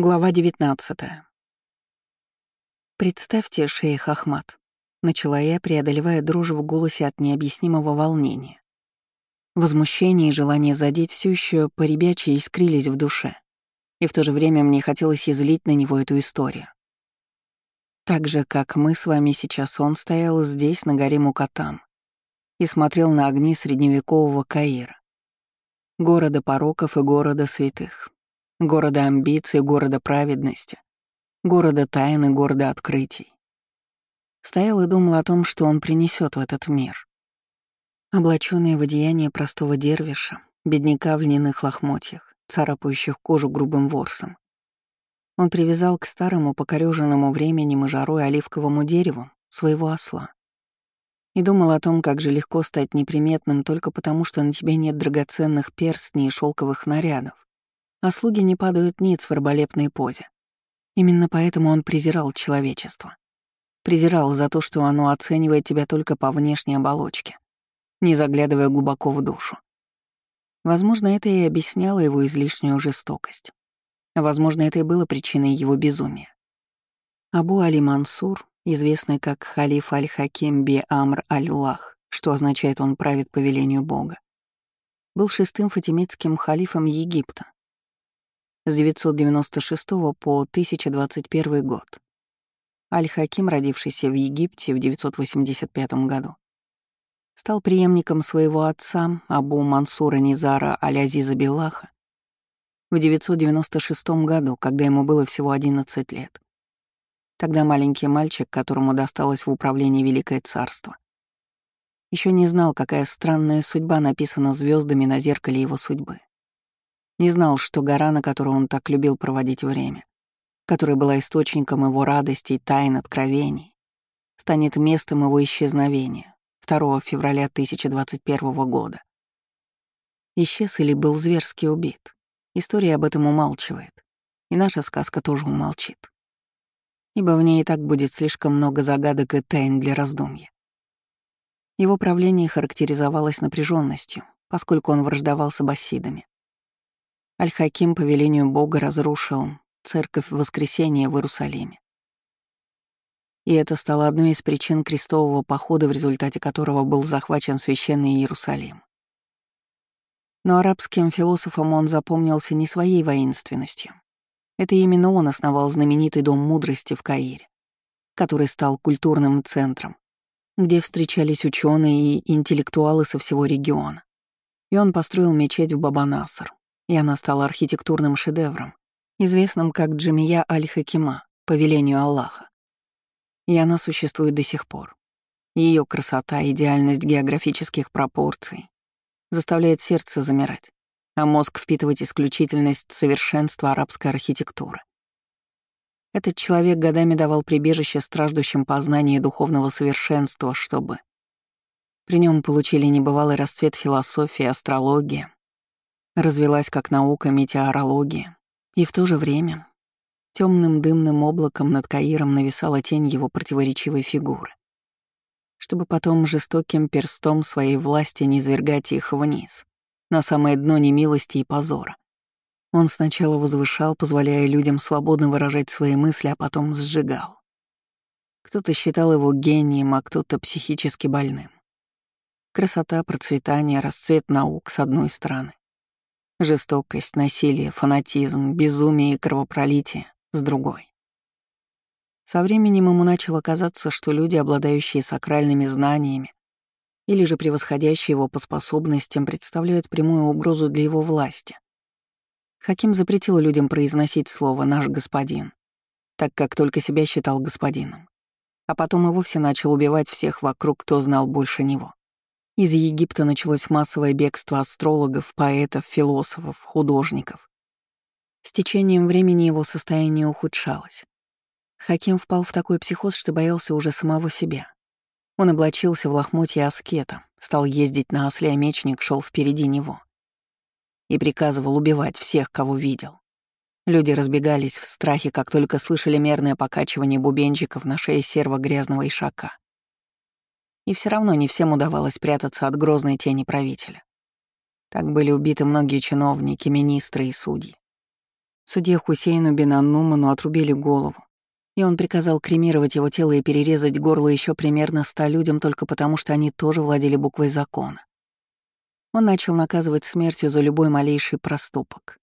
Глава 19. «Представьте, шейх Ахмад», — начала я, преодолевая дрожь в голосе от необъяснимого волнения. Возмущение и желание задеть все еще поребячьи искрились в душе, и в то же время мне хотелось излить на него эту историю. Так же, как мы с вами сейчас, он стоял здесь, на горе Мукатам, и смотрел на огни средневекового Каира, города пороков и города святых, города амбиций, города праведности, города тайны, города открытий. Стоял и думал о том, что он принесет в этот мир. Облаченный в одеяние простого дервиша, бедняка в льняных лохмотьях, царапающих кожу грубым ворсом. Он привязал к старому, покорёженному временем и жарой оливковому дереву своего осла. И думал о том, как же легко стать неприметным только потому, что на тебе нет драгоценных перстней и шелковых нарядов, а слуги не падают ниц в раболепной позе. Именно поэтому он презирал человечество. Презирал за то, что оно оценивает тебя только по внешней оболочке, не заглядывая глубоко в душу. Возможно, это и объясняло его излишнюю жестокость. Возможно, это и было причиной его безумия. Абу Али Мансур, известный как халиф Аль-Хаким Би Амр Аль-Лах, что означает «он правит по велению Бога», был шестым фатимидским халифом Египта, с 996 по 1021 год. Аль-Хаким, родившийся в Египте в 985 году, стал преемником своего отца Абу Мансура Низара Аль-Азиза Беллаха в 996 году, когда ему было всего 11 лет. Тогда маленький мальчик, которому досталось в управлении Великое Царство, еще не знал, какая странная судьба написана звездами на зеркале его судьбы. Не знал, что гора, на которой он так любил проводить время, которая была источником его радости, тайн, откровений, станет местом его исчезновения 2 февраля 1021 года. Исчез или был зверски убит. История об этом умалчивает, и наша сказка тоже умолчит. Ибо в ней и так будет слишком много загадок и тайн для раздумья. Его правление характеризовалось напряженностью, поскольку он враждовал с аббасидами. Аль-Хаким по велению Бога разрушил церковь Воскресения в Иерусалиме. И это стало одной из причин крестового похода, в результате которого был захвачен священный Иерусалим. Но арабским философам он запомнился не своей воинственностью. Это именно он основал знаменитый Дом мудрости в Каире, который стал культурным центром, где встречались ученые и интеллектуалы со всего региона. И он построил мечеть в Бабанасар, и она стала архитектурным шедевром, известным как Джамия Аль-Хакима, по велению Аллаха. И она существует до сих пор. Ее красота, идеальность географических пропорций заставляет сердце замирать, а мозг впитывать исключительность совершенства арабской архитектуры. Этот человек годами давал прибежище страждущим познания духовного совершенства, чтобы при нем получили небывалый расцвет философии, астрология, развелась как наука метеорология, и в то же время темным дымным облаком над Каиром нависала тень его противоречивой фигуры, чтобы потом жестоким перстом своей власти низвергать их вниз, на самое дно немилости и позора. Он сначала возвышал, позволяя людям свободно выражать свои мысли, а потом сжигал. Кто-то считал его гением, а кто-то психически больным. Красота, процветание, расцвет наук с одной стороны, Жестокость, насилие, фанатизм, безумие и кровопролитие с другой. Со временем ему начало казаться, что люди, обладающие сакральными знаниями или же превосходящие его по способностям, представляют прямую угрозу для его власти. Хаким запретил людям произносить слово «наш господин», так как только себя считал господином. А потом и вовсе начал убивать всех вокруг, кто знал больше него. Из Египта началось массовое бегство астрологов, поэтов, философов, художников. С течением времени его состояние ухудшалось. Хаким впал в такой психоз, что боялся уже самого себя. Он облачился в лохмотья аскета, стал ездить на осле, а мечник шел впереди него. И приказывал убивать всех, кого видел. Люди разбегались в страхе, как только слышали мерное покачивание бубенчиков на шее серого грязного ишака. И все равно не всем удавалось прятаться от грозной тени правителя. Так были убиты многие чиновники, министры и судьи. Судье Хусейну Бенаннуману отрубили голову, и он приказал кремировать его тело и перерезать горло еще примерно ста людям только потому, что они тоже владели буквой закона. Он начал наказывать смертью за любой малейший проступок.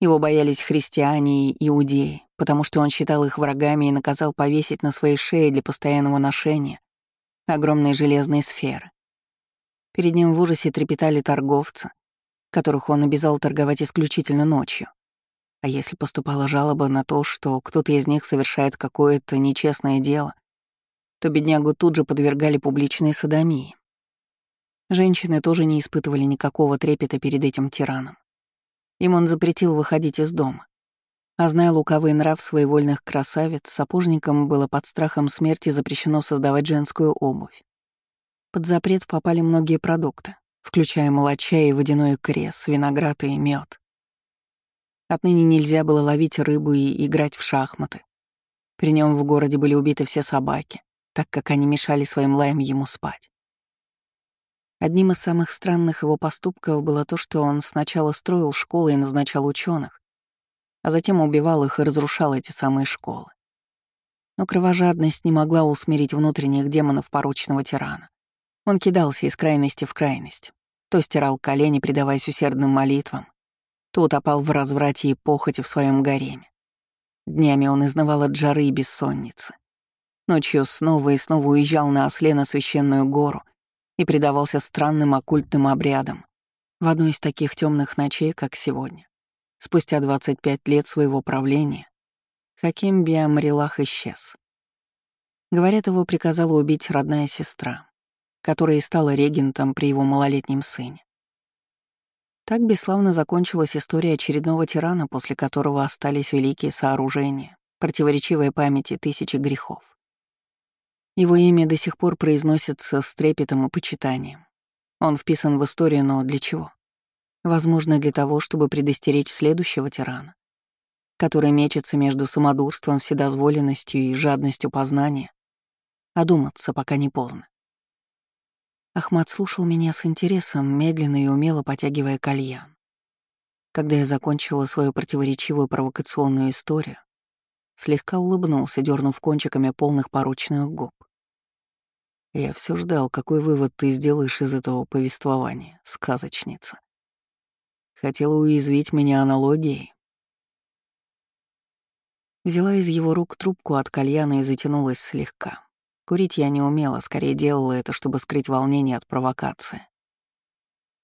Его боялись христиане и иудеи, потому что он считал их врагами и наказал повесить на своей шее для постоянного ношения огромные железные сферы. Перед ним в ужасе трепетали торговцы, которых он обязал торговать исключительно ночью. А если поступала жалоба на то, что кто-то из них совершает какое-то нечестное дело, то беднягу тут же подвергали публичной садомии. Женщины тоже не испытывали никакого трепета перед этим тираном. Им он запретил выходить из дома. А зная лукавый нрав своевольных красавиц, сапожникам было под страхом смерти запрещено создавать женскую обувь. Под запрет попали многие продукты, включая молочай и водяной крес, виноград и мед. Отныне нельзя было ловить рыбу и играть в шахматы. При нем в городе были убиты все собаки, так как они мешали своим лаем ему спать. Одним из самых странных его поступков было то, что он сначала строил школы и назначал ученых, а затем убивал их и разрушал эти самые школы. Но кровожадность не могла усмирить внутренних демонов порочного тирана. Он кидался из крайности в крайность, то стирал колени, предаваясь усердным молитвам, то утопал в разврате и похоти в своем гареме. Днями он изнывал от жары и бессонницы. Ночью снова и снова уезжал на осле на священную гору и предавался странным оккультным обрядам. В одной из таких темных ночей, как сегодня, спустя 25 лет своего правления, Хаким Биамрилах исчез. Говорят, его приказала убить родная сестра, которая и стала регентом при его малолетнем сыне. Так бесславно закончилась история очередного тирана, после которого остались великие сооружения, противоречивые памяти тысячи грехов. Его имя до сих пор произносится с трепетом и почитанием. Он вписан в историю, но для чего? Возможно, для того, чтобы предостеречь следующего тирана, который мечется между самодурством, вседозволенностью и жадностью познания, одуматься, пока не поздно. Ахмат слушал меня с интересом, медленно и умело потягивая кальян. Когда я закончила свою противоречивую провокационную историю, слегка улыбнулся, дернув кончиками полных порочных губ. Я все ждал, какой вывод ты сделаешь из этого повествования, сказочница. Хотела уязвить меня аналогией. Взяла из его рук трубку от кальяна и затянулась слегка. Курить я не умела, скорее делала это, чтобы скрыть волнение от провокации.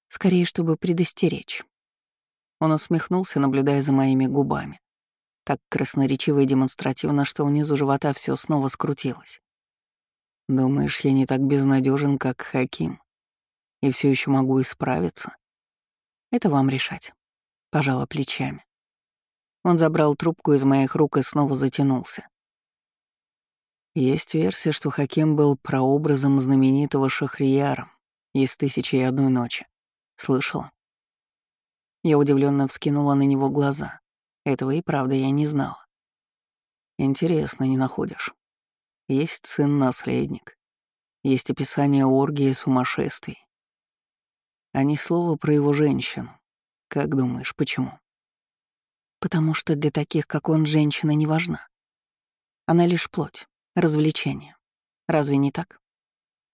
Скорее, чтобы предостеречь. Он усмехнулся, наблюдая за моими губами. Так красноречиво и демонстративно, что внизу живота все снова скрутилось. Думаешь, я не так безнадежен, как Хаким? И все еще могу исправиться? Это вам решать. Пожала плечами. Он забрал трубку из моих рук и снова затянулся. Есть версия, что Хаким был прообразом знаменитого Шахрияра из «Тысячи и одной ночи». Слышала? Я удивленно вскинула на него глаза. Этого и правда я не знала. Интересно, не находишь? Есть сын-наследник. Есть описание оргии и сумасшествий. А ни слова про его женщину. Как думаешь, почему? Потому что для таких, как он, женщина не важна. Она лишь плоть развлечение. Разве не так?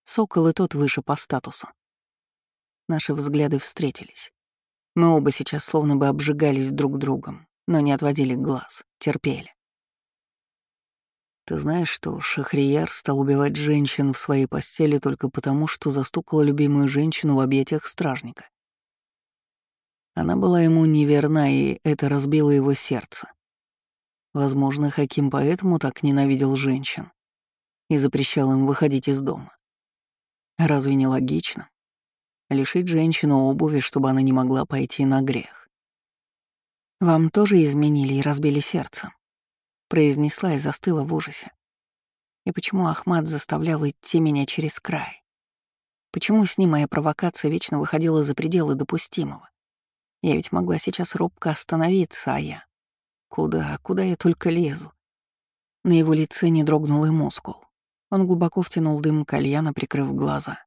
Сокол и тот выше по статусу. Наши взгляды встретились. Мы оба сейчас словно бы обжигались друг другом, но не отводили глаз, терпели. Ты знаешь, что Шахрияр стал убивать женщин в своей постели только потому, что застукала любимую женщину в объятиях стражника. Она была ему неверна, и это разбило его сердце. Возможно, Хаким поэтому так ненавидел женщин и запрещал им выходить из дома. Разве не логично? Лишить женщину обуви, чтобы она не могла пойти на грех. «Вам тоже изменили и разбили сердце», — произнесла и застыла в ужасе. И почему Ахмат заставлял идти меня через край? Почему с ним моя провокация вечно выходила за пределы допустимого? Я ведь могла сейчас робко остановиться, а я... Куда, куда я только лезу? На его лице не дрогнул и мускул. Он глубоко втянул дым кальяна, прикрыв глаза.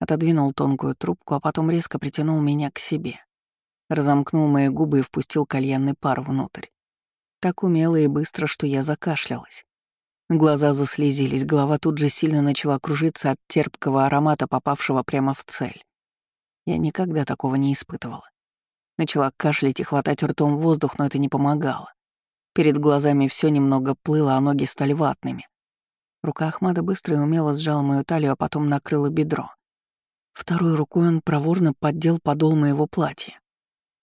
Отодвинул тонкую трубку, а потом резко притянул меня к себе. Разомкнул мои губы и впустил кальянный пар внутрь. Так умело и быстро, что я закашлялась. Глаза заслезились, голова тут же сильно начала кружиться от терпкого аромата, попавшего прямо в цель. Я никогда такого не испытывала. Начала кашлять и хватать ртом воздух, но это не помогало. Перед глазами все немного плыло, а ноги стали ватными. Рука Ахмада быстро и умело сжала мою талию, а потом накрыла бедро. Второй рукой он проворно поддел подол моего платья.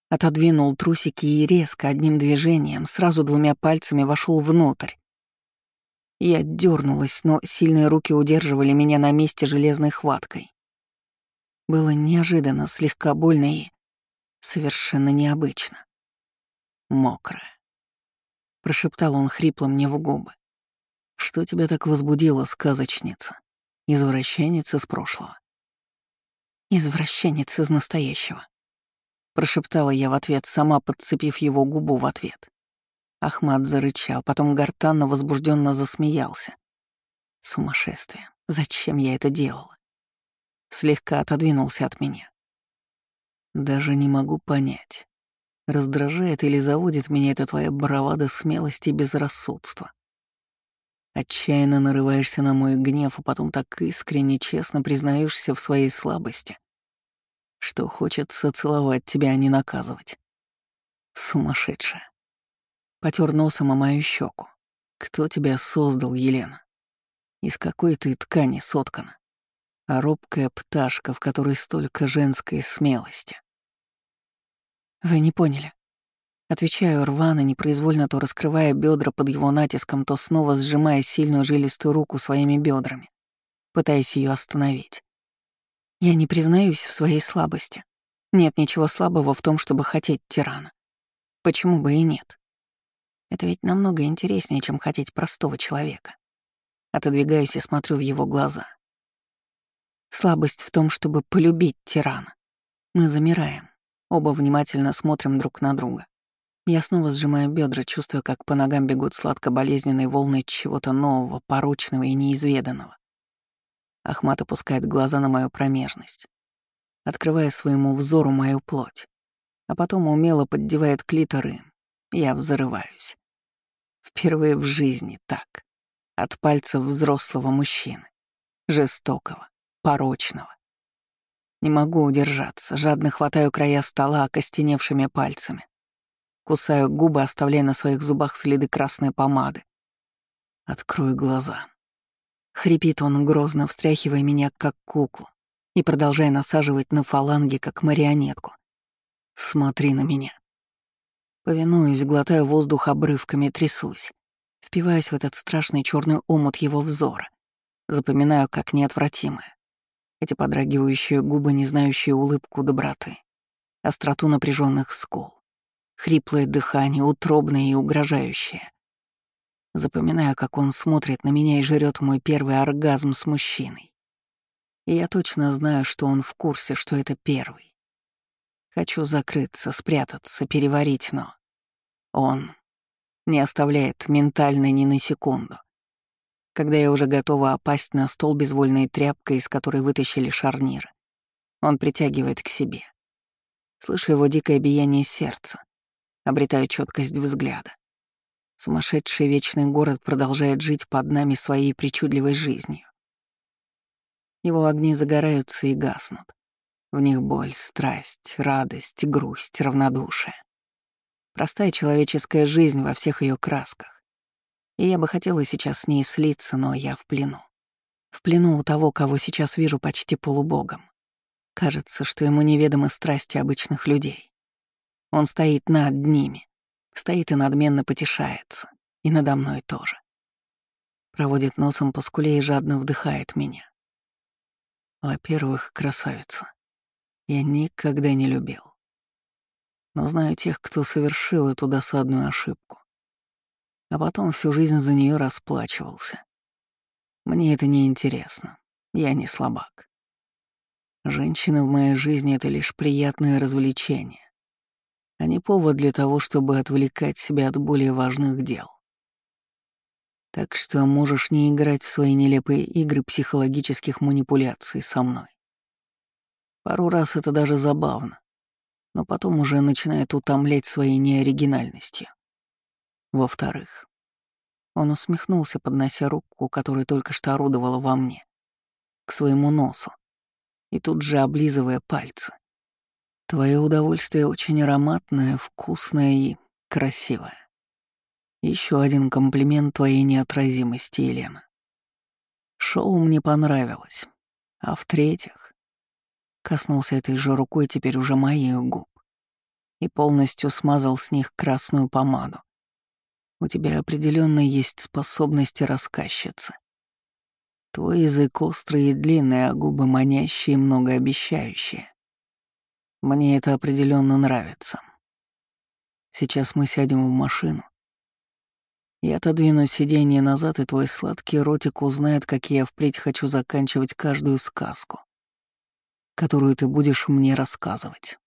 Отодвинул трусики и резко, одним движением, сразу двумя пальцами вошел внутрь. Я дернулась, но сильные руки удерживали меня на месте железной хваткой. Было неожиданно, слегка больно и совершенно необычно. Мокрая. Прошептал он хрипло мне в губы. Что тебя так возбудило, сказочница? Извращенец из прошлого. Извращенец из настоящего. Прошептала я в ответ, сама подцепив его губу в ответ. Ахмат зарычал, потом гортанно возбужденно засмеялся. Сумасшествие. Зачем я это делала? Слегка отодвинулся от меня. Даже не могу понять, раздражает или заводит меня эта твоя бравада смелости и безрассудства. Отчаянно нарываешься на мой гнев, а потом так искренне честно признаешься в своей слабости что хочется целовать тебя, а не наказывать. Сумасшедшая. Потер носом о мою щеку. Кто тебя создал, Елена? Из какой ты ткани соткана? А робкая пташка, в которой столько женской смелости. Вы не поняли. Отвечаю рвано, непроизвольно то раскрывая бедра под его натиском, то снова сжимая сильную жилистую руку своими бедрами, пытаясь ее остановить. Я не признаюсь в своей слабости. Нет ничего слабого в том, чтобы хотеть тирана. Почему бы и нет? Это ведь намного интереснее, чем хотеть простого человека. Отодвигаюсь и смотрю в его глаза. Слабость в том, чтобы полюбить тирана. Мы замираем. Оба внимательно смотрим друг на друга. Я снова сжимаю бедра, чувствуя, как по ногам бегут сладко-болезненные волны чего-то нового, порочного и неизведанного. Ахмат опускает глаза на мою промежность, открывая своему взору мою плоть, а потом умело поддевает клиторы. Я взрываюсь. Впервые в жизни так. От пальцев взрослого мужчины. Жестокого, порочного. Не могу удержаться, жадно хватаю края стола окостеневшими пальцами. Кусаю губы, оставляя на своих зубах следы красной помады. Открою глаза. Хрипит он грозно, встряхивая меня как куклу и продолжая насаживать на фаланги, как марионетку. «Смотри на меня». Повинуюсь, глотаю воздух обрывками, трясусь, впиваясь в этот страшный черный омут его взора. Запоминаю, как неотвратимое. Эти подрагивающие губы, не знающие улыбку доброты, остроту напряженных скул, хриплое дыхание, утробное и угрожающее. Запоминаю, как он смотрит на меня и жрет мой первый оргазм с мужчиной. И я точно знаю, что он в курсе, что это первый. Хочу закрыться, спрятаться, переварить, но он не оставляет ментально ни на секунду. Когда я уже готова опасть на стол безвольной тряпкой, из которой вытащили шарнир, он притягивает к себе. Слышу его дикое биение сердца, обретаю четкость взгляда. Сумасшедший вечный город продолжает жить под нами своей причудливой жизнью. Его огни загораются и гаснут. В них боль, страсть, радость, грусть, равнодушие. Простая человеческая жизнь во всех ее красках. И я бы хотела сейчас с ней слиться, но я в плену. В плену у того, кого сейчас вижу почти полубогом. Кажется, что ему неведомы страсти обычных людей. Он стоит над ними, Стоит и надменно потешается. И надо мной тоже. Проводит носом по скуле и жадно вдыхает меня. Во-первых, красавица. Я никогда не любил. Но знаю тех, кто совершил эту досадную ошибку. А потом всю жизнь за нее расплачивался. Мне это не интересно. Я не слабак. Женщины в моей жизни — это лишь приятное развлечение а не повод для того, чтобы отвлекать себя от более важных дел. Так что можешь не играть в свои нелепые игры психологических манипуляций со мной. Пару раз это даже забавно, но потом уже начинает утомлять своей неоригинальностью. Во-вторых, он усмехнулся, поднося руку, которая только что орудовала во мне, к своему носу, и тут же облизывая пальцы. Твое удовольствие очень ароматное, вкусное и красивое. Еще один комплимент твоей неотразимости, Елена. Шоу мне понравилось. А в-третьих, коснулся этой же рукой теперь уже моих губ и полностью смазал с них красную помаду. У тебя определенно есть способности рассказчицы. Твой язык острый и длинный, а губы манящие и многообещающие. Мне это определенно нравится. Сейчас мы сядем в машину, я отодвину сиденье назад, и твой сладкий ротик узнает, как я впредь хочу заканчивать каждую сказку, которую ты будешь мне рассказывать.